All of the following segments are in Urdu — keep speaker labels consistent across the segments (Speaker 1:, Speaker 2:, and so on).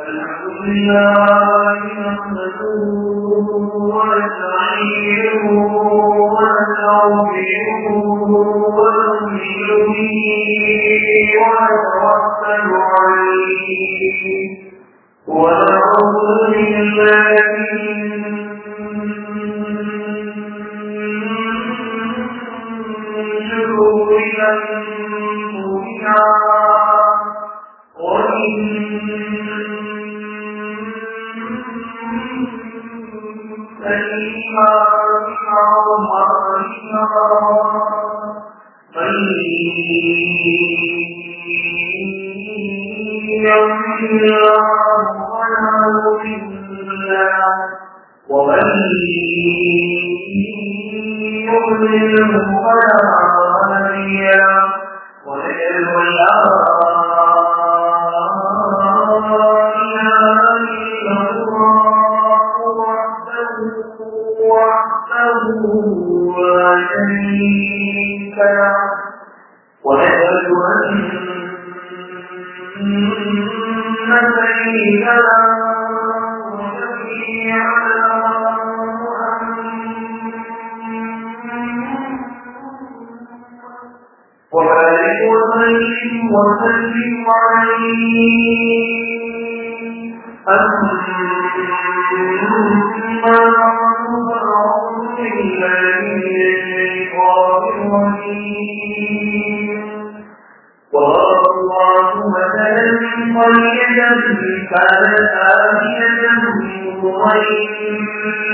Speaker 1: الحمد لله. فلا مضل له ومن يضلل فلا هادي له واشهد ان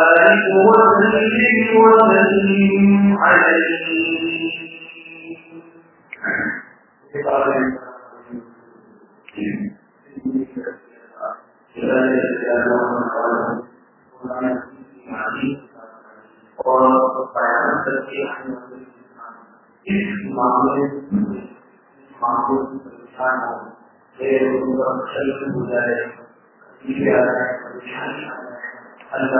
Speaker 1: وبارك وسلم وسلم عليه اور بیان کرتے ہیں اس معاملے معمول پریشان ہو پھر ان کا شلف ہو جائے آ جائے پریشانی اللہ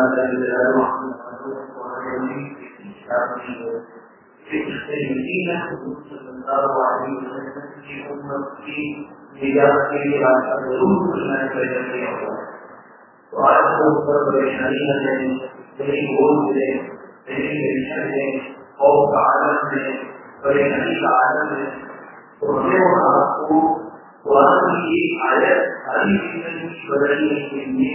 Speaker 1: تو آج پریشانی نہ دیں بول دیں ٹینشن دیں اور کا عالم دیں پریشانی کا عالم دیں تو ہمیں اور آپ کو قرآن کی ایک آیت بدلنے کے لیے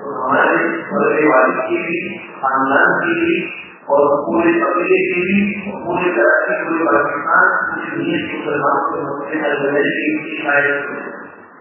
Speaker 1: اور ہمارے بڑے والد کی بھی خاندان کی بھی اور پورے قبیلے کی بھی پورے طرح کی پورے پاکستان پوری دنیا کے مسئلے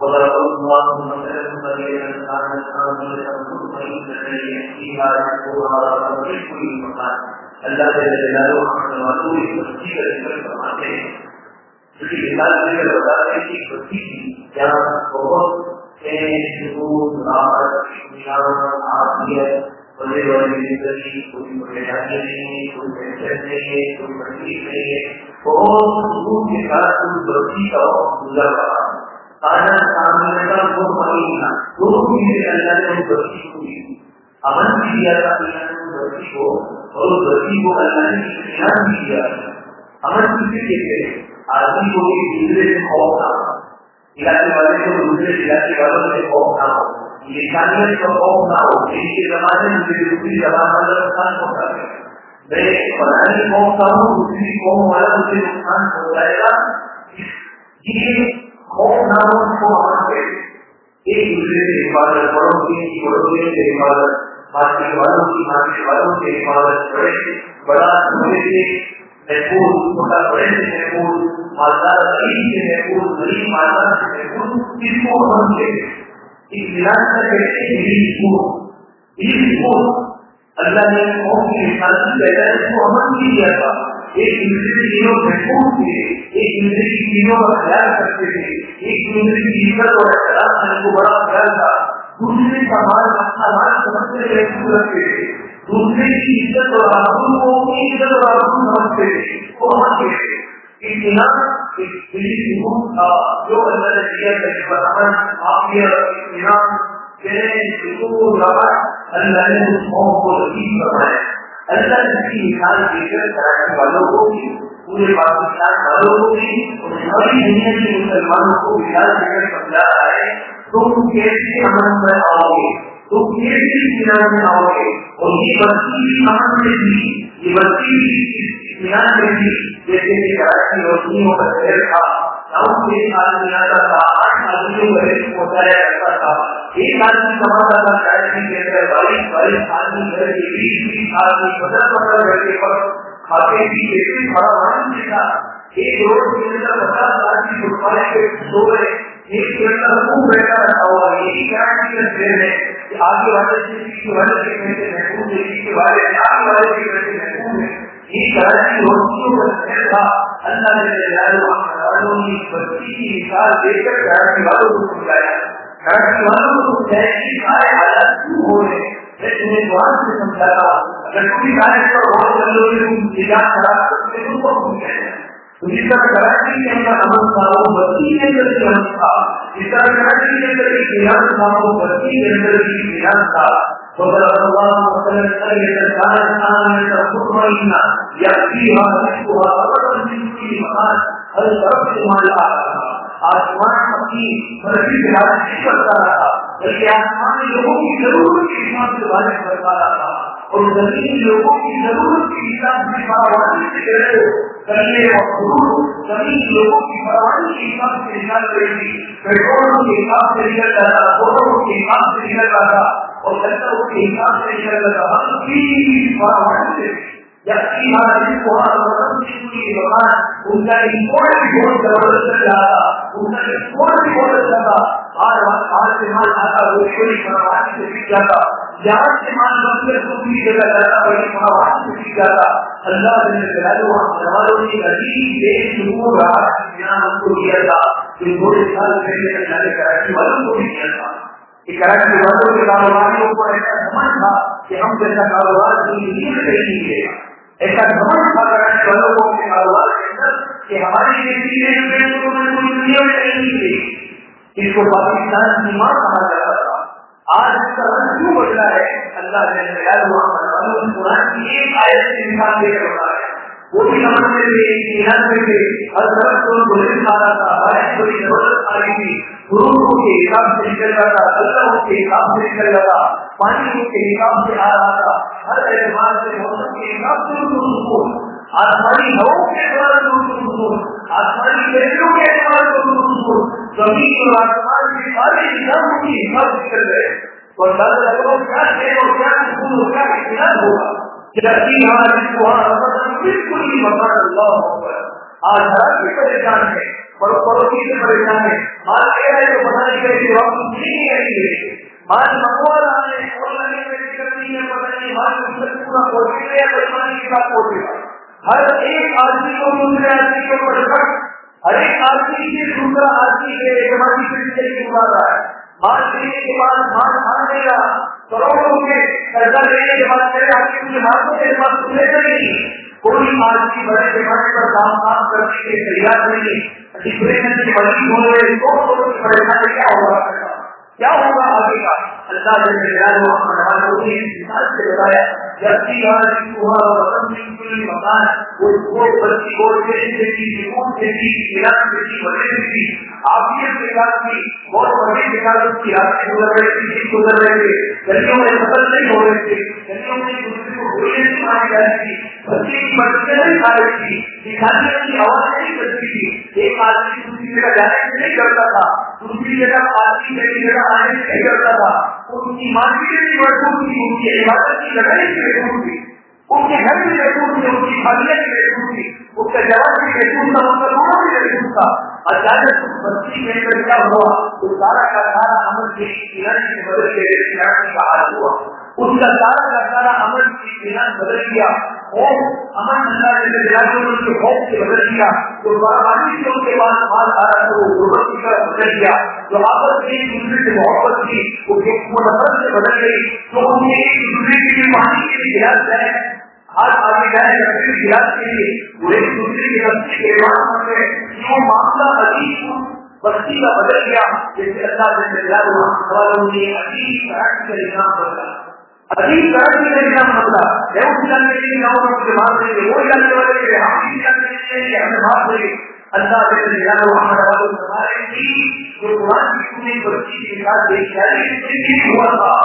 Speaker 1: وضرب الله مثلا كانت آمنة مطمئنة يأتيها رزقها كل مكان اللہ جل جلالہ فرماتے بستی کا ذکر فرماتے ہیں مثال بتاتے ہیں کہ بستی کی جہاں بہت سکون راحت بڑے بڑے زندگی کوئی پریشانی نہیں کوئی ٹینشن نہیں ہے کوئی تکلیف نہیں ہے بہت سکون کے ساتھ بستی کا گزر رہا ہے آنا سامنے کا وہ چیزیں اللہ نے امن بھی دیا تھا، اللہ نے کو اور کو اللہ نے بھی دیا امن کہتے ہیں آدمی کو ایک دوسرے سے خوف نہ ہو۔ علاقے والے کو دوسرے علاقے والوں سے خوف نہ ہو۔ کا خوف نہ ہو۔ ان کے زمانے میں دوسری زبان والا نقصان ہوتا ہے۔ میں قوم کا ہوں دوسری قوم والا مجھے نقصان ہو جائے گا۔ یہ کو ایک دوسرے سے حفاظت کی سے حفاظت والوں کی والوں سے حفاظت بڑے بڑا سے محفوظ، چھوٹا بڑے سے محفوظ، مالدار، غریب سے محفوظ، غریب، مالدار سے محفوظ، اس کو ہم سے اس کا کہتے ہیں اس کو۔ اللہ نے قوم کی حفاظت پیدا اس کو امن بھی دیا تھا۔ ایک دوسرے کی چیزوں کو محفوظ تھے ایک دوسرے کی چیزوں کا خیال کرتے تھے ایک دوسرے کی عزت اور احترام کرنے کو بڑا خیال تھا۔ دوسرے کا مال اپنا سمجھتے محفوظ رکھتے تھے دوسرے کی عزت اور آبرو کو اپنی عزت اور آبرو سمجھتے تھے وہ مانتے تھے اطلاع ایک دلی حکومت تھا، جو اللہ نے دیا کہ برامن معافیت اطمینان۔ تیرے سکون راحت اللہ نے اس قوم کو نصیب فرمایا۔ اللہ نے کی مثال دے کر کراچی والوں کو بھی، پورے پاکستان والوں کو بھی اور ساری دنیا کے مسلمانوں کو مثال دے کر سمجھا رہا ہے۔ تم کیسے امن میں آؤ گے؟ تم کیسے اطمینان میں آؤ گے؟ اور یہ بستی بھی امن میں تھی؟ یہ بستی بھی اطمینان میں تھی؟ جیسے کہ کراچی روشنیوں کا شہر تھا۔ نو سے آدمی آتا تھا آٹھ آدمیوں کا رزق پہنچایا کرتا تھا ایک آدمی کماتا تھا کراچی کے اندر بائیس بائیس آدمی گھر کے بیس بیس آدمی پندرہ پندرہ گھر کے پر کھاتے بھی ایسے بڑا مان تھا ایک روڈ کے اندر پچاس آدمی گھٹانے کے سو گئے ایک کے اندر خوب بیٹھا رہا ہوا۔ یہی کراچی کا شہر ہے کہ آگے والے سے والے کے پیسے محفوظ ہے پیچھے والے آگے والے کے پیسے محفوظ ہے۔ یہ کراچی روشنیوں کا شہر تھا۔ اللہ نے بچی کی مثال دے کر کراچی والوں کو سمجھایا۔ کراچی والوں کو سمجھایا کہ سارے حالات کیوں ہو رہے ہیں میں تمہیں قرآن سے سمجھاتا اگر کوئی کارے پر غور کر لو گے تم نجات خراب کرتے تم کو سمجھایا جس طرح کراچی کے اندر امن تھا وہ بستی کے اندر بھی امن تھا جس طرح کراچی کے اندر ایک نظام تھا وہ بستی کے اندر بھی نظام تھا وضرب الله مثلا قرية كانت آمنة مطمئنة يأتيها رزقها رغدا من كل مكان هل تركتم على آسمان اپنی مرضی کے حالت نہیں کرتا رہا بلکہ آسمان لوگوں کی ضرورت کے حساب سے بارش کرتا رہا اور زمین لوگوں کی ضرورت کے حساب سے فراوانی سے دے رہے کرنے اور ضرور زمین لوگوں کی فراوانی کے حساب سے نکال رہی تھی پیٹرول کے حساب سے نکل رہا تھا موٹروں کے حساب سے نکل رہا تھا، اور کچروں کے حساب سے نکل رہا تھا۔ ہر چیز فراوانی سے ان کا امپورٹ بھی بہت زبردست چل رہا تھا ان کا بھی بہت اچھا تھا سے مال آتا وہ سے سیکھ جاتا جہاں سے مال جگہ جاتا سے سیکھ جاتا اللہ نے نے عجیب بے رہا یہاں ہم کو دیا تھا جو تھوڑے سال پہلے اللہ کراچی والوں کو بھی دیا تھا کہ کراچی والوں کے کاروباریوں کو ایسا سمجھ تھا کہ ہم جیسا کاروبار نہیں ایسا سمجھ تھا کراچی والوں کو اپنے کاروبار کے اندر کہ ہماری دنیا میں نہیں ملے اس کو پاکستان کی ماں کہا جاتا تھا۔ آج اس کا رنگ کیوں بدلا ہے؟ اللہ نے قرآن کی ایک آیت سے انسان دے کر بتا ہے وہ بھی سمجھتے تھے ایران میں تھے ہر طرف کو آ رہا تھا ضرورت آ رہی تھی۔ کے حساب سے نکل رہا تھا اللہ کے حساب سے نکل رہا تھا پانی کے حساب سے آ رہا تھا، ہر اعتبار سے موسم کے حساب سے سکون۔ آسمانی ہواؤں کے اعتبار سے سکون۔ آسمانی پیڑوں کے اعتبار سے سکون۔ زمین اور آسمان کے سارے نظاموں کے حساب سے چل رہے اور اللہ لگو کیا شیر اور کیا سکون اور کیا اطلاع ہوگا۔ بالکل ہی مکان اللہ ہوگا آج ہر بھی پریشان ہے، پر پڑوسی سے پریشان ہے۔ مال کہہ رہے تو پتہ نہیں کرے جواب نہیں آئیں گے مال منگوا رہا ہے ہر ایک آدمی کو دوسرے آدمی کے اوپر ہر ایک آدمی سے دوسرا آدمی کے اعتمادی طریقے سے بلا رہا ہے۔ مال دینے کے بعد مال کھا دے گا؟ کروڑوں کے قرضہ لینے کے بعد میرے آپ کے مجھے مال کو میرے پاس سنے نہیں۔ کوئی آدمی بڑے پیمانے پر کام کام کرنے کے تیار نہیں۔ ڈپریشن بڑی ہو رہے تو پریشانی کیا ہوگا؟ کیا ہوگا آگے کا؟ اللہ جل جلالہ محمد نے مثال سے بتایا مکان وہ بچی اور بہت بڑی وکاس کی راستے گزر رہے تھے گزر رہے تھے گلیوں میں فصل نہیں ہو رہے تھے گلیوں میں دوسرے کو گولیاں نہیں ماری جا رہی تھی بچے کی مدد نہیں کھا رہی تھی، دکھانے کی آواز نہیں بچتی تھی، ایک آدمی دوسری جگہ جانے سے نہیں کرتا تھا، دوسری جگہ آدمی نئی جگہ آنے نہیں کرتا تھا ان کی مارکیٹ کی مضبوط تھی ان کی عبادت کی لڑائی کی مضبوط تھی ان کے گھر کی مضبوط تھی ان کی خالیہ کی مضبوط تھی اس کا جواب بھی مضبوط تھا ان کا دونوں بھی مضبوط تھا اچانک بچی میں کر کیا ہوا تو سارا کا سارا عمل کی ایرانی سے بدل کے ایرانی کا ہوا اس کا سارا کا سارا عمل کی ایران بدل گیا امن اللہ نے جلاجوں کے خوف سے بدل تو کے پاس مال آ رہا غربت کی طرف بدل جو آپس میں ایک دوسرے سے محبت تھی وہ نفرت سے بدل گئی۔ تو ان میں ایک دوسرے کے لیے پانی کے لیے گلاس ہے آج آگے جائے لکڑی گلاس کے لیے وہ ایک دوسرے کے رستے کے جو معاملہ عجیب بستی کا بدل گیا۔ جیسے اللہ سے والوں نے عجیب طرح کا نظام بدلا عجیب طرح کا نظام بدلا ہے اس جاننے کے لیے گاؤں میں سے بات رہے وہ جاننے والے ہم بھی جاننے کے لیے ہمیں بات رہے اللہ کے نظام محمد والوں ہمارے کی جو قرآن کی پوری بچی کے ساتھ دیکھ جائے ہوا تھا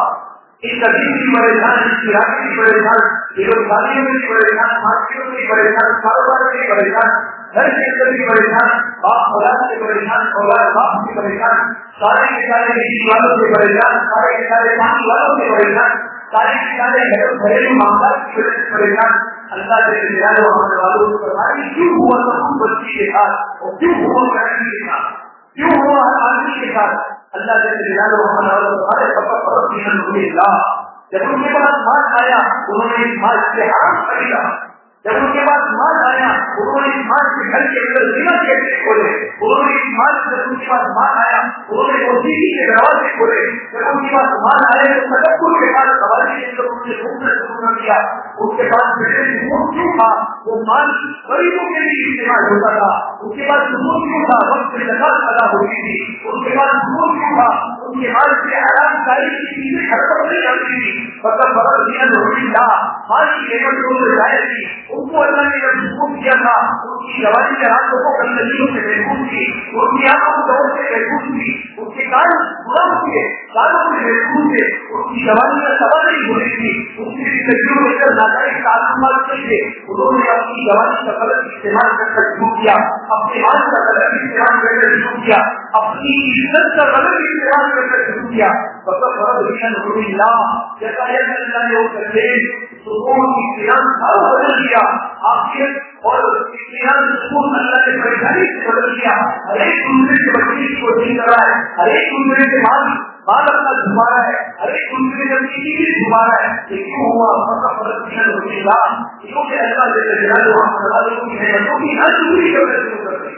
Speaker 1: اس کی پریشان اس کی کی پریشان کی پریشان کی پریشان کاروبار کی پریشان کے کی پریشان باپ اولاد سے پریشان اولاد باپ کی پریشان سارے کے سارے والوں سے پریشان سارے کے سارے پانی والوں سے پریشان گھریلو پریشان اللہ ہمارے والوں کو کیوں ہوا بچی کے ساتھ اور کیوں ہوا کے ساتھ؟ کیوں ہوا ہر آدمی کے ساتھ؟ اللہ کے رجحان ہمارے والوں ہمارے پر جب ان کے پاس مال آیا، انہوں نے اس مال سے حرام خریدا جب ان کے پاس مال آیا، انہوں نے اس مال کے گھر کے اندر بنا کیسے کھولے انہوں نے اس مال جب ان کے پاس مال آیا، انہوں نے موسیقی کے دروازے کھولے جب ان کے پاس مال آیا، تو تدبر کے بعد سواری کے اندر انہوں نے گھومنا شروع کر دیا اس کے پاس کیوں تھا، وہ مال غریبوں کے لیے استعمال ہوتا تھا۔ اس کے پاس سکون کیوں تھا، وقت سے نقل ادا ہوتی تھی۔ ان کے پاس سکون کیوں تھا، ان کے مال سے آرام کاری کی چیزیں گھر نہیں چلتی تھی۔ مطلب فرق دیا ضروری تھا مال کی جو ظاہر تھی ان کو اللہ نے جب حکم کیا تھا ان کی جوانی کے ہاتھوں کو گندگیوں سے محفوظ کی ان کی آنکھوں کو دور سے محفوظ کی ان کے کان بلند ہوئے کانوں سے محفوظ تھے ان کی جوانی کا سبا نہیں ہو رہی تھی ان کی زندگیوں میں اندر ناجائز تعلقات نہیں تھے، انہوں نے اپنی جوانی کا غلط استعمال کر کر شروع کیا، اپنے مال کا غلط استعمال کر کر شروع کیا، اپنی عزت کا غلط استعمال کر کر شروع کیا۔ مطلب فرق دشن ہوئی لا، جیسا اللہ نے وہ کرتے سکون کی قیام بدل دیا آخر اور اطمینان سکون اللہ نے پریشانی سے بدل دیا ہر ایک دوسرے سے بچنے کی کوشش کر رہا ہے، ہر ایک دوسرے سے مال مال اپنا گھما رہا ہے، ہر ایک دوسرے سے اپنی چیز گھما رہا ہے۔ یہ کیوں ہوا؟ مطلب فرق دشن ہوئی کیونکہ اللہ جیسے جنا جو ہم سوالوں کی نعمتوں کی ہر دوسری شروع کر دی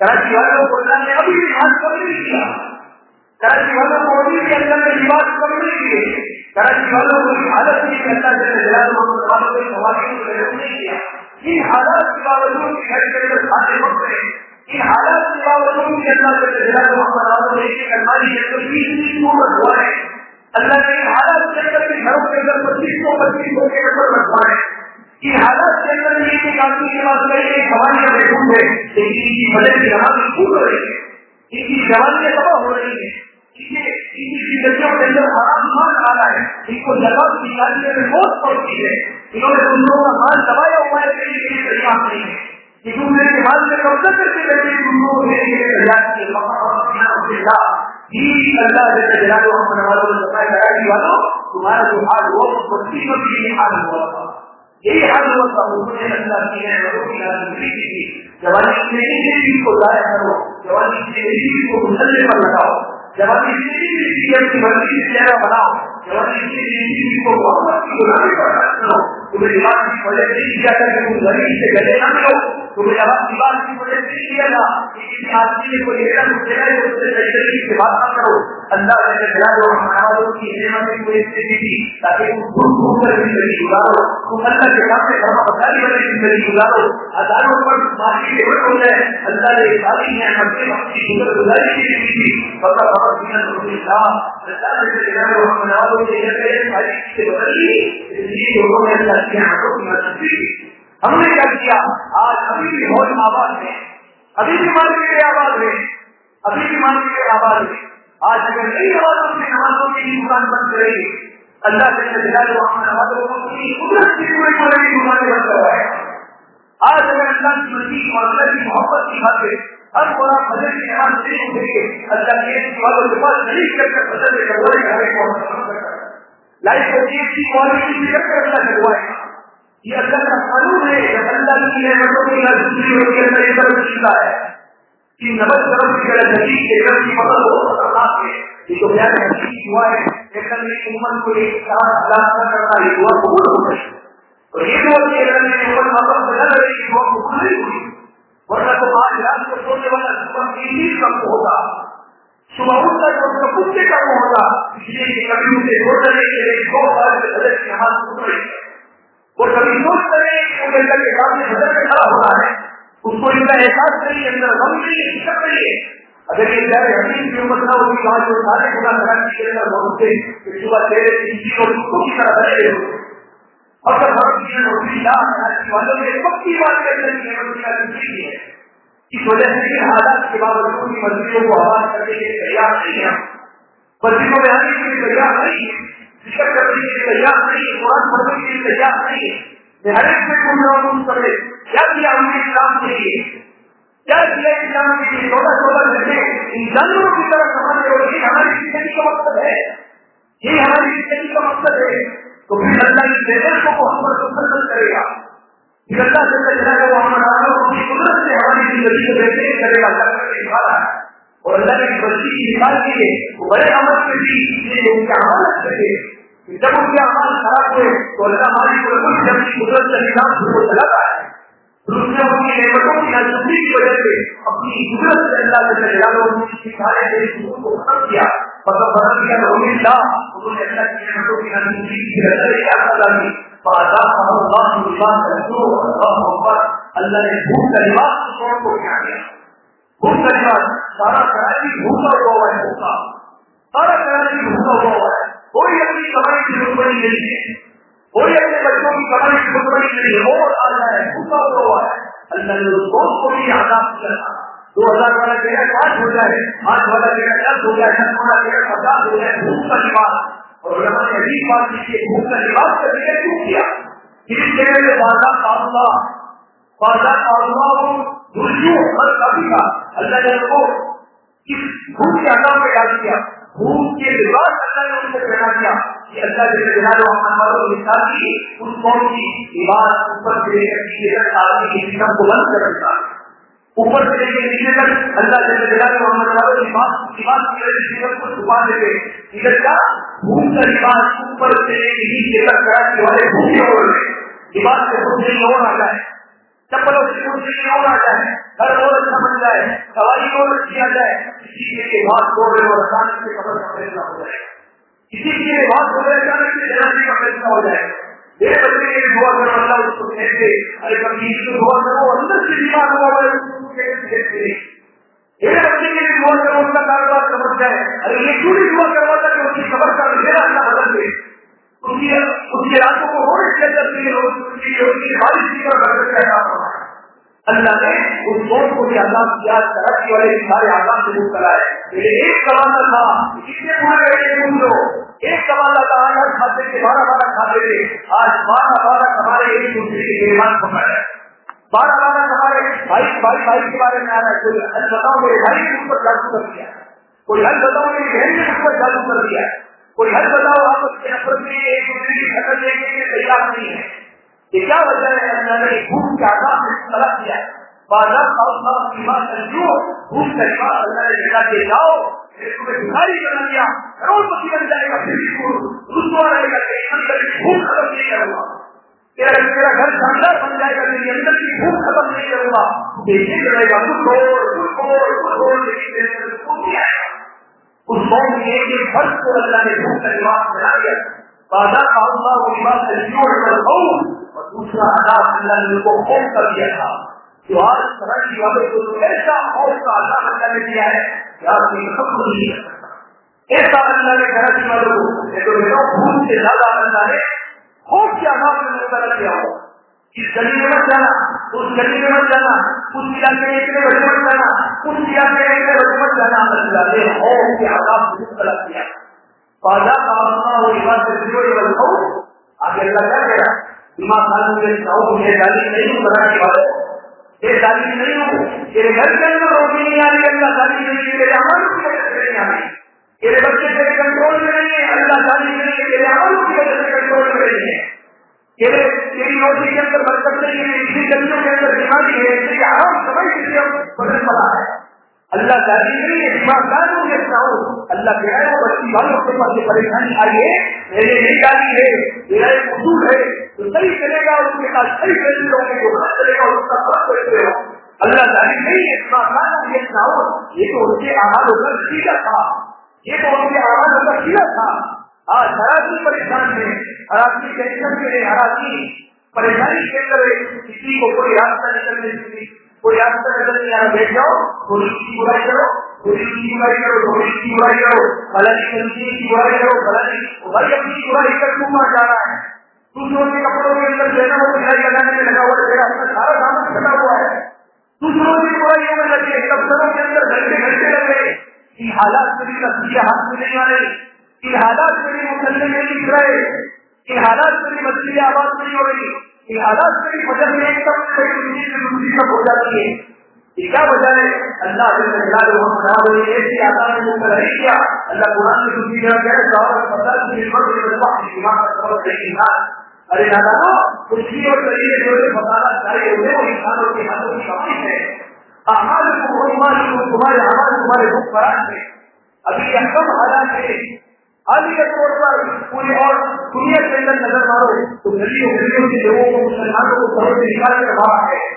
Speaker 1: کراچی والوں کو اللہ نے ابھی بھی ہاتھ نہیں کیا۔ کراچی والوں کو ابھی بھی اللہ نے لباس کبھی نہیں کیے کراچی والوں کو حالت نہیں کہ اللہ جیسے جلال والوں کو ان حالات کے باوجود گھر کے اندر کھاتے وقت ہیں۔ ان حالات کے باوجود کہ اللہ جیسے جلال والوں نے ایک الماری کے اندر بیس بیس کو رکھوا ہے۔ اللہ نے ان حالات کے اندر کے گھروں کے اندر پچیس سو پچیس سو کے اندر رکھوا ہے۔ ان حالات کے اندر یہ ایک آدمی کے پاس کئی ایک سواری کا محفوظ ہے لیکن ان کی وجہ سے نماز چھوٹ رہی ہے۔ ان کی جوانی تباہ ہو رہی ہے۔ کے اندر ہے، ان کو جگہ نکالنے میں بہت پڑتی ہے۔ انہوں نے کا مال دبایا ہوا ہے تیار نہیں ہے۔ کے مال میں قبضہ میرے تیار کیے جی، اللہ جیسے والوں نے والوں تمہارا جو حال ہوا، اس حال ہوا۔ تھا یہی حال ہوا تھا اللہ کی ہے جوانی کی کو ضائع کرو۔ جوانی کی کو مسلے پر لگاؤ۔ جب کی مرضی سے چہرہ بناؤ کسی کو محبت کی بنانے پر تمہیں کی وجہ سے کیا کر کے تم غریب سے گلے نہ ملو۔ تو میرے آواز کی کی وجہ سے کیا تھا کہ کسی آدمی نے کوئی ایسا کچھ ہے اس سے صحیح طریقے سے بات نہ کرو۔ اللہ نے بلا دو ہمارا کی نعمت کو اس سے دی تاکہ تم خود خود کر زندگی گزارو۔ تم اللہ کے سامنے کرما بتائی والے زندگی گزارو۔ ہزاروں پر معافی کے بڑھ ہو جائے۔ اللہ نے ساری نعمتیں اپنی گزر گزاری کے لیے دی پتہ بہت دین رسول اللہ اللہ نے بلا دو ہمارا کے یہ ساری چیزیں بدلی اس لیے لوگوں نے اللہ کی نعمتوں کی مدد دی ہم نے کیا کیا، آج ابھی بھی بہت آباد ہے۔ ابھی بھی مارکیٹ کے لیے آباد ہے۔ ابھی بھی مارکیٹ کے لیے آباد ہے۔ آج اگر کئی آبادوں سے نمازوں کی دکان بند کرے گی۔ اللہ سے نمازوں کی پوری پورے کی دکانیں بند آج اگر اللہ کی مرضی اور اللہ کی محبت کی بات ہے، ہر بڑا فجر کی نماز نہیں ہو گئی اللہ کے والوں کے پاس نہیں کر کر فجر میں کروائے گا لائف کو کی کوالٹی کر کر اللہ کروائے گا یہ اللہ کا قانون ہے جب اللہ کی نعمتوں کی دوسری ہوتی ہے میری طرف چلتا ہے۔ کہ نمک طرف کی طرح نبی کے گھر کی مدد ہو خطرناک ہے۔ یہ تو بیان حقیقی ہوا ہے، کہ اللہ نے امت کو ایک ساتھ ہلاک نہ کرنا، یہ دعا قبول ہو گئی۔ اور یہ دعا کہ اللہ نے امت مطلب سے نہ کرے یہ دعا قبول نہیں ہوئی۔ ورنہ تو آج رات کو سونے والا صبح تین ہی کم ہوگا صبح اٹھ کر اس کا کتے کم ہوگا اس لیے کہ کبھی اسے دو کرنے کے لیے دو بار سے حضرت کی نماز اٹھ رہی ہے وہ کبھی سوچ کرے کہ وہ اللہ کے سامنے حضرت میں کھڑا ہونا ہے، اس کو ان کا احساس نہیں اندر غم نہیں ہے فکر اگر یہ چاہے حقیق کی امت نہ ہوگی وہاں جو سارے گنا کرا کے اندر بہت سے صبح تیرے کو کی طرح بنے رہے اور نوکری والوں نے پکی بات کرنے کی نوکری ہے اس وجہ سے کہ حالات کے باوجود کی مسجدوں کو آواز کرنے کے تیار نہیں ہے مسجدوں میں آنے کے لیے تیار نہیں ہے ذکر کرنے کے لیے تیار نہیں ہے قرآن پڑھنے کے لیے تیار نہیں ہر ایک میں کیا کیا ہم نے اسلام کے لیے کیا کیا اسلام کے لیے چودہ چودہ گھنٹے ان جانوروں کی طرح سمجھ رہے یہ ہماری زندگی کا مقصد ہے یہ ہماری زندگی کا مقصد ہے تو پھر اللہ کی لیبر کو ہم پر مسلسل کرے گا پھر اللہ سے کہنا کہ وہ ہمارا اپنی قدرت سے ہماری زندگی کو بہترین کرے گا اللہ ہے اور اللہ کی بچی کی نکال کے لیے بڑے عمل سے بھی ان کا عمل کرے جب ان کے اعمال خراب ہوئے تو اللہ ہماری بالکل جب قدرت کا نظام کو چلاتا ہے دوسرے ان کی نعمتوں کی نازکی کی وجہ سے اپنی قدرت سے اللہ سے جلالہ ان کی سارے میری کو ختم کیا۔ مطلب بدل کیا تو اللہ انہوں نے اللہ کی نعمتوں کی نازکی کی وجہ سے کیا کر ڈالی فاذا اللہ لباس رسول اللہ محمد اللہ نے بھوک کا لباس چھوڑ کو کیا گیا بھوک کا لباس، سارا کراچی بھوکا ہوا ہے، بھوکا۔ سارا کراچی بھوکا ہوا ہے۔ کوئی اپنی کمائی کی دشمنی نہیں ہے کوئی اپنے بچوں کی کمائی کی دشمنی نہیں ہے اور اللہ ہے، بھوکا ہوا ہے۔ اللہ نے اس دوست کو بھی آزاد کیا دو ہزار والا کہہ پانچ ہو جائے آٹھ والا کہہ دس ہو جائے دس والا کہہ پچاس ہو جائے بھوک کا لباس اور یہاں سے عجیب بات کی بھوک کا لباس کا ذکر کیوں کیا؟ کسی جگہ میں بازار کاروبا بازار کاروبا کو رجوع اور کبھی کا۔ اللہ نے کو اس بھوک کے عذاب میں ڈال دیا بھوک کے لباس اللہ نے ان کو پہنا دیا۔ کہ اللہ کے جلال و محمد و مثال کی اس قوم کی لباس اوپر سے لے کر نیچے تک آدمی کی سسٹم کو بند کر دیتا۔ اوپر سے لے کے نیچے تک اللہ کے جلال و محمد و لباس لباس کی وجہ سے کو چھپا دیتے ادھر کا بھوک کا لباس اوپر سے لے کے نیچے تک کراچی والے بھوکے ہو رہے لباس سے کچھ نہیں اور آتا ہے۔ چپلوں سے کچھ نہیں اور آتا ہر اور اچھا بن جائے سوائی اور کیا جائے کسی کے لیے بات ہو رہے اور اچانک سے خبر کا فیصلہ ہو جائے۔ کسی کے لیے بات ہو رہے اچانک سے جلانے کا فیصلہ ہو جائے۔ میرے بچے کے دعا کرو اللہ اس کو کہتے ارے کبھی اس کو دعا کرو اندر سے بیمار ہوا ہے اس کو کہتے میرے بچے کے لیے دعا کرو، اس کا کاروبار سمجھ جائے۔ ارے یہ کیوں نہیں دعا کرواتا کہ اس کی خبر کا میرا اللہ بدل دے؟ اس کی اس کی راتوں کو اور اس کے اندر اس کی بارش کی طرح بدل کیا اللہ نے اس قوم کو بھی آزاد کیا ترقی والے سارے آزاد سے دور کرائے میرے ایک زمانہ تھا، کتنے پورے بیٹے گھوم لو ایک زمانہ تھا، آج کھاتے تھے، بارہ بارہ کھاتے تھے۔ آج بارہ بارہ ہمارے ایک دوسرے کے گرمان پکڑ رہے بارہ بارہ ہمارے بھائی بھائی بھائی کے بارے میں آ رہا ہے۔ کوئی حل بتاؤ میرے بھائی نے اس پر جادو کر دیا۔ کوئی حل بتاؤ میری بہن نے اس پر جادو کر دیا۔ کوئی حل بتاؤ آپ اس کے نفرت میں ایک دوسرے کی خطر لے کے لیے تیار نہیں ہے یہ کیا وجہ ہے اللہ نے بھوک کے آزاد طلب کیا ہے بازار بھوک اللہ نے جاؤ بھاری بنا دیا کروڑ پتی بن جائے گا پھر بھوک ختم نہیں کروں گا تیرا تیرا گھر شاندار بن جائے گا تیری اندر کی بھوک ختم نہیں کروں گا دیکھنے گا نہیں آئے گا اس قوم کی ایک ایک فرض کو اللہ نے بھوک کا لباس بنا دیا۔ بازار کا اللہ وہ لباس سے جوڑ کر اور دوسرا اللہ اللہ نے ان کو خوف کر دیا تھا۔ جو آج طرح کی والے کو ایسا خوف کا اللہ اللہ نے دیا ہے کہ آپ کی خبر نہیں کر سکتا۔ ایسا اللہ نے کراچی والوں کو بھول سے زیادہ اللہ نے خوف کے آدھار میں مقرر کیا ہو اس گلی میں مت جانا، اس گلی میں مت جانا۔ اس علاقے میں اتنے بڑے مت اس علاقے میں اتنے بڑے مت اللہ نے خوف کے آدھار سے مقرر کیا پادا کا آسما وہ سے جو یہ خوف آگے اللہ کیا کہہ رہا دماغ خان میں چاہو یہ ڈالی نہیں بنا کے والے یہ ڈالی نہیں ہوں تیرے گھر کے اندر روٹی نہیں آ رہی اللہ ڈالی نہیں تیرے عمل کی وجہ سے نہیں آ رہی تیرے بچے تیرے کنٹرول میں نہیں ہے اللہ ڈالی نہیں تیرے عمل کی وجہ سے کنٹرول میں نہیں ہے تیری روٹی کے اندر برکت نہیں ہے اسی گلیوں کے اندر بیماری ہے، تیری آرام سمجھ کے لیے بدل پڑا ہے۔ اللہ جاری نہیں ہے دماغ دار ہوں گے اللہ کہہ رہے وہ بچی والوں کے پاس پریشانی آئی ہے، میرے نہیں ڈالی ہے، میرا ایک اصول ہے تو صحیح چلے گا اس کے ساتھ صحیح چلے گا جو غلط چلے گا اس کا فرق کرتے ہو اللہ جاری نہیں ہے دماغ دار ہوں یہ یہ تو ان کے آواز ہو کر سیدھا تھا، یہ تو ان کے آواز ہو کر سیدھا تھا۔ ہاں، آج ہر آدمی پریشان ہے ہر آدمی ٹینشن میں ہے ہر آدمی پریشانی کے اندر ہے کسی کو کوئی راستہ نکل نہیں کوئی راستہ نکل نہیں یہاں بیٹھ جاؤ تھوڑی کی برائی کرو۔ تھوڑی کی برائی کرو تھوڑی کی برائی کرو۔ فلانی کنسی کی برائی کرو فلانی بھائی اپنی برائی کر تو مار جا رہا ہے دوسروں کے کپڑوں کے اندر لینا ہو برائی لگانے میں لگا ہوا ہے۔ میرا اپنا سارا سامان پھٹا ہوا ہے۔ دوسروں کی برائیوں میں لگے دفتروں کے اندر گھنٹے گھنٹے لگ رہے ان حالات سے بھی تصویر ہاتھ میں نہیں آ رہی ان حالات میں بھی مسلم نہیں دکھ رہے ان حالات میں بھی مسئلے آواز نہیں ہو رہی ان حالات میں بھی وجہ میں ایک دم دوسری سب ہو جاتی ہے۔ یہ کیا وجہ ہے؟ اللہ سے اللہ جو ہم بنا ایسی آزاد میں کر رہی کیا، اللہ قرآن میں دوسری جگہ کہہ رہا ہے پتا نہیں ارے دادا خوشی اور طریقے جو بتانا چاہیے ہوئے وہ انسانوں کے ہاتھوں کی کمی ہے۔ ہمارے تمہارے ہمارے تمہارے دکھ فران ہے ابھی اہم حالات ہے حال کے طور پر پوری اور دنیا کے اندر نظر مارو تو گلیوں گلیوں کے لوگوں کو مسلمانوں کو گھروں سے نکال کر رہا ہے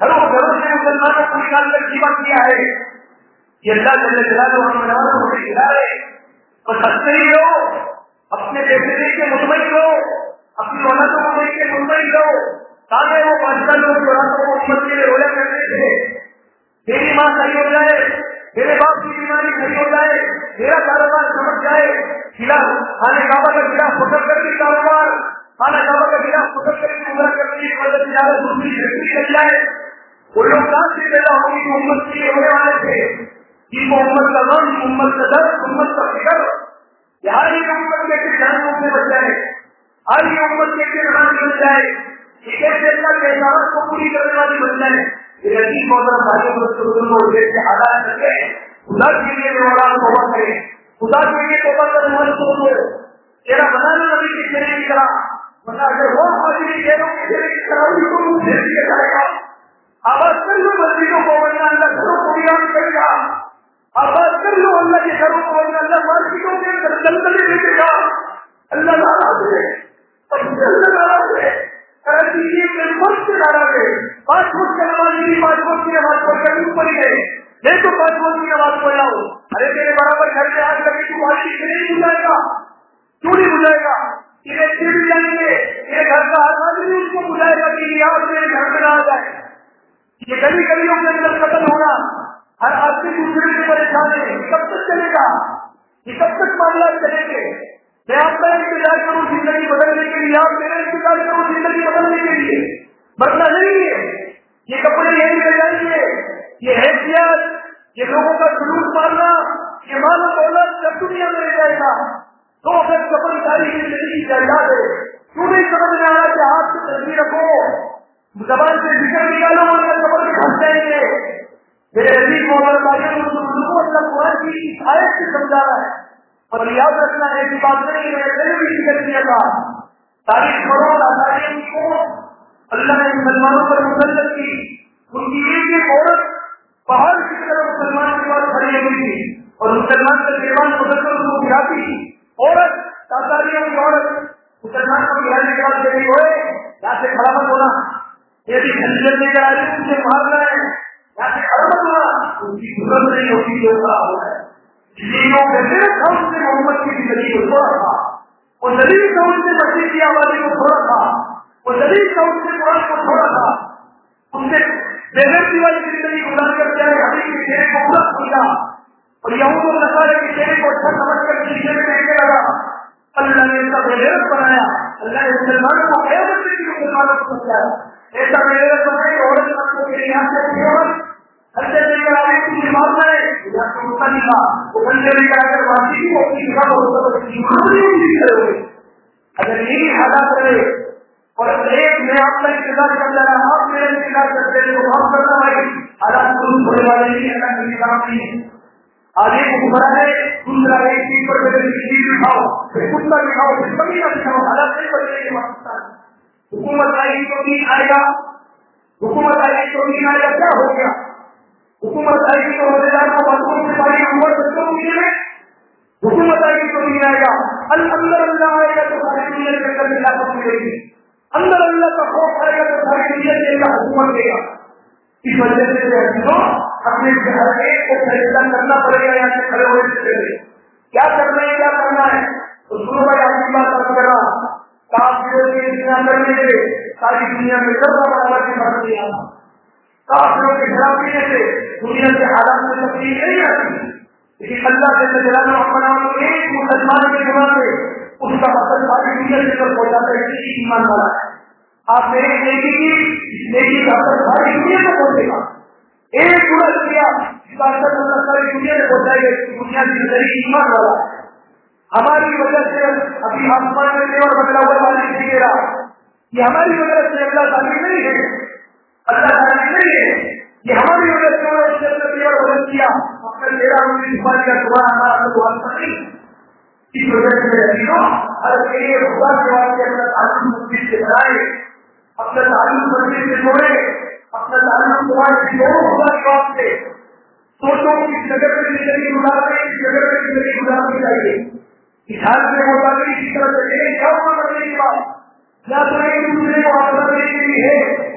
Speaker 1: گھروں گھروں سے مسلمانوں کو نکال کر جیون کیا ہے۔ یہ اللہ جل جلالہ ہم مسلمانوں کو کھلا رہے بس ہنستے ہی رہو، اپنے پیسے دے کے مطمئن رہو، اپنی اولادوں کو دے کے مطمئن رہو۔ تاکہ وہ پانچ لوگ اولادوں کو امت کے لیے رویا کرتے تھے۔ میری ماں صحیح ہو جائے۔ میرے باپ کی بیماری صحیح ہو جائے، میرا کاروبار سمجھ جائے، خلا خانے کعبہ کا خلاف فکر کر کے کاروبار، خانہ کعبہ کا خلاف فکر کر کے عمر کرنے کی مدد زیادہ دوسری شکتی چل جائے۔ وہ لوگ کہاں سے پیدا ہوگی جو امت کے ہونے والے تھے، جن کو امت کا غم، امت کا درد، امت کا فکر یہاں ایک امت کے کے جانوں سے بچ جائے، ہر ایک امت کے کے جان بن جائے ایک ایسے اللہ کے احساس کو پوری کرنے والی بن جائے۔ خدا کے لیے توبہ خدا کے لیے توبہ تیرا بنانا نبی کی کی طرح۔ بنا اگر وہ کی طرح کو جائے گا۔ آواز کر لو مسجدوں کو، ورنہ اللہ گھروں کو ویران کرے گا۔ آواز کر لو اللہ کے گھروں کو، ورنہ اللہ مسجدوں کے اندر جلدی دے گا اللہ ناراض ہے۔ اللہ ناراض ہے۔ پانچ کی نماز میری پانچ کی نماز پڑھ کر اوپر ہی گئے۔ میں تو پانچ کی نماز پڑھ رہا ہوں ارے میرے برابر گھر تو نہیں بجائے گا۔ کیوں نہیں بجائے گا؟ بھی جائیں گے میرے گھر کا ہر آدمی اس کو بجائے گا کہ میرے گھر میں نہ آ جائے۔ یہ گلی گلیوں کے اندر قتل ہونا، ہر آدمی دوسرے سے پریشان ہے کب تک چلے گا؟ یہ کب تک معاملات چلیں گے؟ میں آپ کا انتظار کروں زندگی بدلنے کے لیے، آپ میرا انتظار کروں زندگی بدلنے کے لیے۔ بدلا نہیں ہے۔ یہ کپڑے یہی رہ جائیں گے یہ حیثیت، یہ لوگوں کا سلوک مارنا یہ مانو دولت سب دنیا میں رہ جائے گا۔ تو پھر کپڑے ساری زندگی کی جائیداد ہے۔ کیوں نہیں سمجھ میں آ رہا کہ ہاتھ سے تصویر رکھو؟ زبان سے ذکر نکالو اور کپڑے پھنس جائیں گے۔ میرے عزیز محمد بھائی اللہ قرآن کی آیت سے سمجھا رہا ہے۔ اور یاد رکھنا ایسی بات نہیں میں نے بھی ذکر کیا تھا۔ تاریخ کرو تاریخ کو اللہ نے مسلمانوں پر مسلط کی۔ ان کی ایک ایک عورت پہاڑ کی طرح مسلمان کے پاس کھڑی ہوئی تھی۔ اور مسلمان کا دیوان مسلمان کو گراتی عورت تازاریوں کی عورت۔ مسلمان کو گرانے کے بعد چلی ہوئے۔ مت ہونا۔ یہ بھی خنجر لے کر آئے ان سے مارنا ہے۔ یا پھر حرمت ہونا۔ ان کی ضرورت نہیں ہوتی جو خراب ہو رہا ہے۔ جنوں کے دل تھا اس محمد کی زندگی کو چھوڑا تھا، وہ نبی کا ان سے مسجد کی آبادی کو چھوڑا تھا، وہ نبی کا ان سے قرآن کو چھوڑا تھا۔ ان سے بےغیرتی والی زندگی گزار کر چاہے ابھی کے چہرے کو پورا سمجھا اور یہاں کو نسارے کے چہرے کو اچھا سمجھ کر شیشے میں دیکھنے لگا اللہ نے ایسا بےغیرت بنایا۔ اللہ نے مسلمانوں کو قیامت میں بھی مسلمانوں کو سمجھایا ایسا بےغیرت بنایا کہ عورت کو میرے یہاں سے قیامت اچھے لے کر آئے تم سے بات کرے یہاں وہ بندے لے کر اگر واپسی کی وہ اگر یہی حالات رہے اور ایک میں آپ کا انتظار کر رہا آپ میرا انتظار کرتے ہیں تو آپ کرنا بھائی حالات درست ہونے والے نہیں اللہ کا کام نہیں ہے آگے کو گھبرا ہے دوسرا ایک چیز پر میرے چیز دکھاؤ پھر کتا دکھاؤ پھر کبھی نہ دکھاؤ حالات نہیں بدلے گی پاکستان حکومت آئے گی تو نہیں آئے گا۔ حکومت آئے گی تو نہیں آئے گا۔ کیا ہو گیا؟ حکومت آئے گی تو روزے دار کو بچوں سے پانی عمر بچوں کو ملے حکومت آئے گی تو نہیں آئے گا اندر اللہ آئے گا تو ساری دنیا کے اندر اللہ کو ملے گی اندر اللہ کا خوف آئے گا تو ساری دنیا دے گا حکومت دے گا۔ اس وجہ سے اپنے گھر ایک کو فیصلہ کرنا پڑے گا یہاں سے کھڑے ہوئے سے پہلے کیا کرنا ہے، کیا کرنا ہے؟ تو سنو بھائی، آپ کی بات کر کر رہا کافروں کے دنیا کرنے ساری دنیا میں سب کا برابر کی بڑھ دیا کافروں کے خلاف پینے سے دنیا کے حالات میں تبدیل نہیں آتی۔ لیکن اللہ سے جلانا اپنا ایک مسلمان کے دماغ میں اس کا مطلب ساری دنیا سے تک پہنچاتا ہے کہ ایمان والا ہے۔ آپ میرے نیکی کی نیکی کا اثر ساری دنیا میں پہنچے گا ایک گنا کیا اس کا اثر مطلب ساری دنیا میں پہنچائے گا دنیا کی زندگی ایمان والا ہے۔ ہماری وجہ سے ابھی آسمان میں اور بدلاؤ والا نہیں دے رہا یہ ہماری وجہ سے اللہ تعالی نہیں ہے۔ اللہ تعالیٰ تعالی نہیں ہے یہ ہماری وجہ سے اور بدل کیا۔ اپنے تیرہ انیس بار کا دوبارہ ہمارا تو نہیں اس وجہ سے ہر ایک خدا کے واسطے اپنا تعلق مسجد سے بنائے اپنا تعلق مسجد سے جوڑے اپنا تعلق قرآن سے جوڑو خدا کے واسطے سوچو کس جگہ پہ زندگی گزارنے کس جگہ پہ زندگی گزارنی چاہیے اس حال میں ہوتا کہ اسی طرح سے کیا ہونا کرنے کی بات یا تو ایک دوسرے کو آسر دینے کے لیے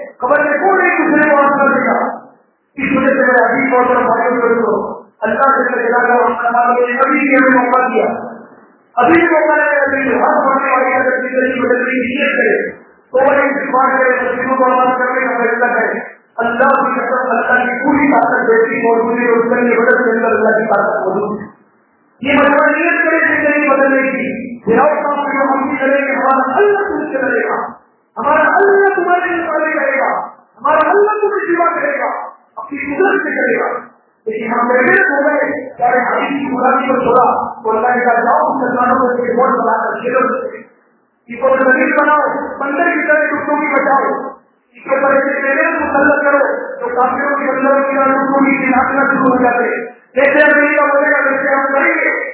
Speaker 1: سے بھائی کو۔ اللہ سے چلا گیا ابھی ہمیں موقع دیا۔ ابھی بھی موقع ہے، ابھی ہر ہونے والی اگر زندگی بدلنے نیت کرے تو وہ کرے کو آباد کرنے کا فیصلہ کرے اللہ کی اللہ کی پوری طاقت موجود ہے اس کے اندر اللہ کی طاقت موجود ہے۔ یہ نیت کرے زندگی بدلنے کی۔ کام ہم بھی کریں گے ہمارا اللہ تم سے کرے گا۔ ہمارا اللہ تمہارے مطالعے کرے گا۔ ہمارا اللہ تمہیں سیوا کرے گا۔ اپنی سے کرے گا۔ لیکن ہم ہو گئے۔ چاہے کی کو چھوڑا تو اللہ جاؤ، مسلمانوں کو ایک ووٹ بنا کر اس کو نظیر بناؤ بندر کی طرح ٹکڑوں کی بچاؤ۔ اس کے مسلط کرو کافیوں بندروں کی ٹکڑوں کی شروع ہو جاتے۔ جیسے امریکہ بولے گا ویسے ہم کریں گے۔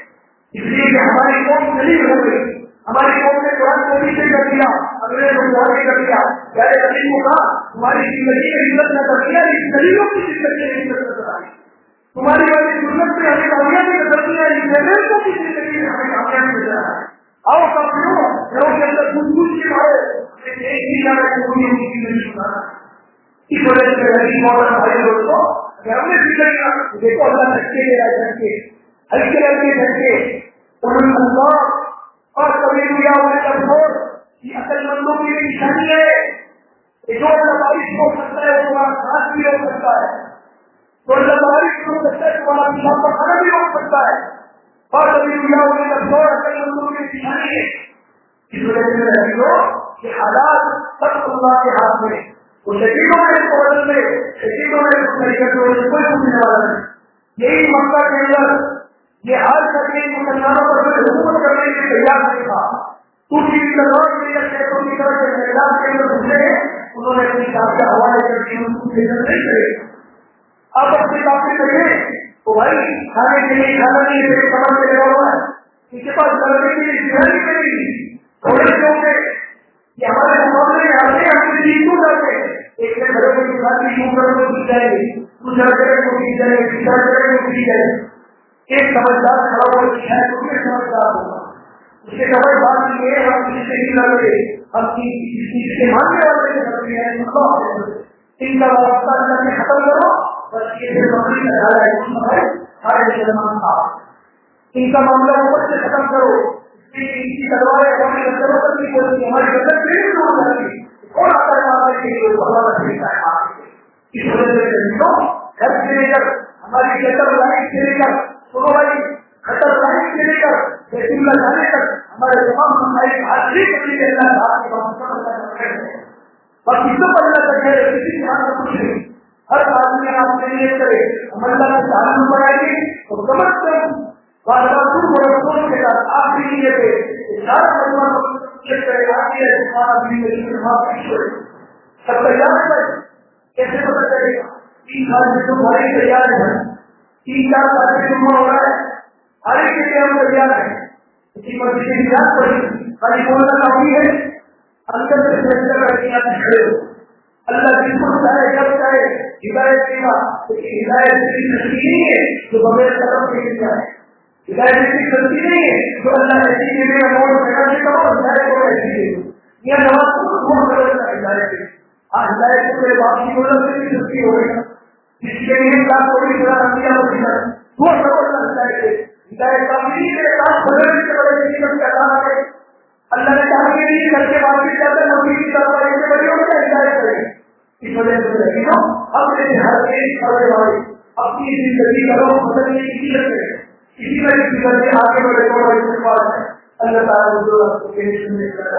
Speaker 1: اس لیے کہ ہماری قوم دلیل ہو گئی۔ ہماری قوم نے قرآن کو بھی سے کر دیا انگریز کو بہت کر دیا۔ پہلے دلیل کو کہا تمہاری زندگی میں عزت نہ کر دیا اس دلیلوں کی زندگی میں عزت نظر آئی تمہاری والی سنت سے ہمیں کامیابی نظر نہیں آئی لوگوں کی زندگی میں ہمیں کامیابی نظر آئی آؤ سب لوگ گھروں کے اندر کچھ کچھ کی بھائی، ایک ہی جانا پوری ان کی زندگی سنانا اس وجہ سے غریب اور ہمارے لوگ کو اگر ہم نے زندگی دیکھو اللہ سچے کے رہ سکتے ہلکے ہلکے سچے ان اللہ اور کبھی دنیا والے کمزور یہ اصل مندوں کی نشانی ہے جو اللہ ہو سکتا ہے، وہ خاص بھی ہو سکتا ہے۔ تو اللہ ہو سکتا ہے تمہارا پیشاب کا کھانا بھی ہو سکتا ہے۔ اور کبھی دنیا والے کمزور اصل مندوں کی نشانی ہے اس وجہ سے رہی ہو کہ حالات سب اللہ کے ہاتھ میں وہ شہیدوں میں اس کو بدل میں، شہیدوں میں اس طریقے سے کوئی پوچھنے والا نہیں۔ یہی مکہ کے اندر یہ حال کر مسلمانوں پر حکومت کرنے کے لیے تیار نہیں تھا دوسری طرف میں یا شیخوں کی طرف سے میدان کے اندر گھسے انہوں نے اپنی کام کا حوالے کر کے ان کو بھیجن نہیں کرے۔ اب اپنی باتیں کریں تو بھائی، کھانے کے لیے کھانا نہیں ہے کمر میں لگا ہوا ہے؟ ان کے پاس کرنے کے لیے جگہ نہیں کرے گی تھوڑے لوگ سے یہ ہمارے مقابلے میں آتے ہیں ہم سے کیوں کرتے ہیں۔ ایک نے گھروں کی بات کی کیوں کرنے کو کی جائے گی، دوسرا کرے کو کی جائے گی، تیسرا کرے کو کی جائے گی۔ ایک سمجھدار کھڑا ہوا شاید سمجھدار ہوگا۔ اس کے ڈبل بات یہ ہے، ہم کسی سے نہیں لڑے ہم کسی سے ماننے والے لڑتے ہیں ان کا واسطہ کر کے ختم کرو؟ بس یہ سارے مسلمان تھا۔ ان کا معاملہ اوپر سے ختم کرو۔ ان کی ہماری ہماری کون آتا ہے کے لیے؟ اچھا اس وجہ سے گھر سے لے کر ہماری لائٹ سے لے کر سے لے کر جانے تک ہمارے تمام حاضری کے باقی سب اللہ کا کسی کچھ نہیں۔ ہر آدمی آپ کے لیے کرے۔ ہم اللہ تعلق تو کم از کم کے ساتھ آپ کے لیے پہ سارا چیک کرے ہمارا بھی سب تیار ہے کیسے پتہ چلے گا؟ تین سال میں تو تیار ہے تین چار سال میں ہو رہا ہے، ہر ایک کے لیے ہم تیار ہیں۔ اسی پر کسی کی یاد پڑی خالی بولنا کافی ہے اندر سے فیصلہ کر کے آپ کھڑے ہو۔ اللہ بالکل چاہے جب چاہے ہدایت دے گا لیکن ہدایت کی سختی نہیں ہے، جو بغیر قدم کے مل جائے ہدایت کی سختی نہیں ہے، جو اللہ ایسی کے لیے موڑ بنا دے گا اور ہدایت کو ایسی دے گا یہ نواز کو بہت بدلتا ہے ہدایت ہے ہاں، ہدایت کو میرے باپ کی دولت سے بھی سختی ہو گئی۔ اس کے لیے وہ سب اللہ نے کہا کہ کے کی طرف ہدایت اس وجہ سے اپنے ہر ایک والے اپنی زندگی کی اسی کے آگے بڑھے کو بڑے ہے اللہ تعالیٰ جو کے سننے کا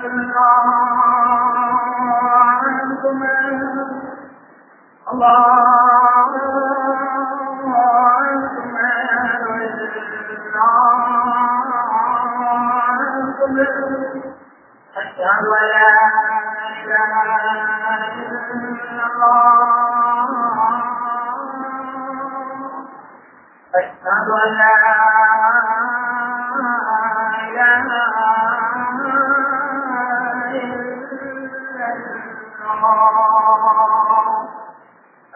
Speaker 2: لا أشهد أن لا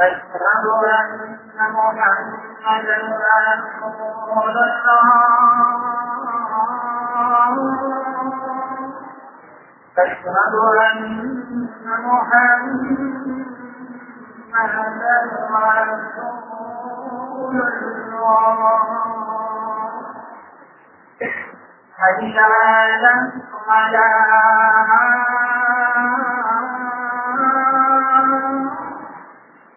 Speaker 2: أشهد أن محمدا رسول الله. أشهد أن محمدا رسول الله حي على الصلاة